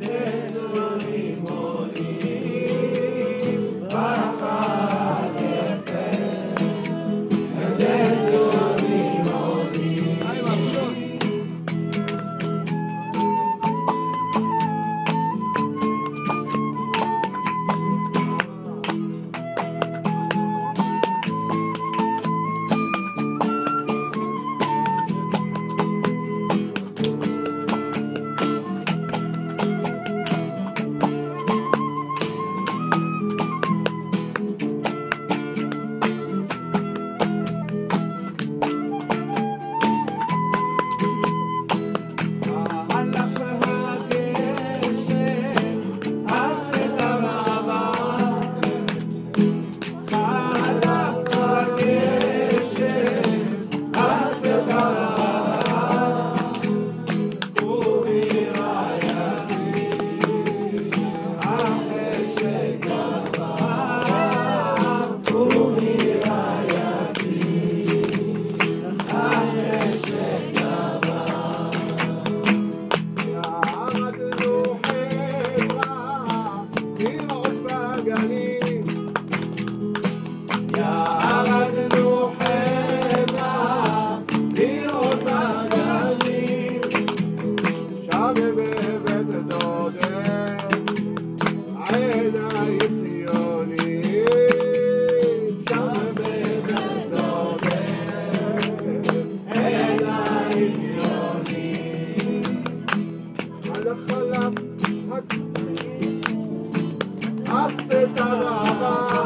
Amen. Assetava.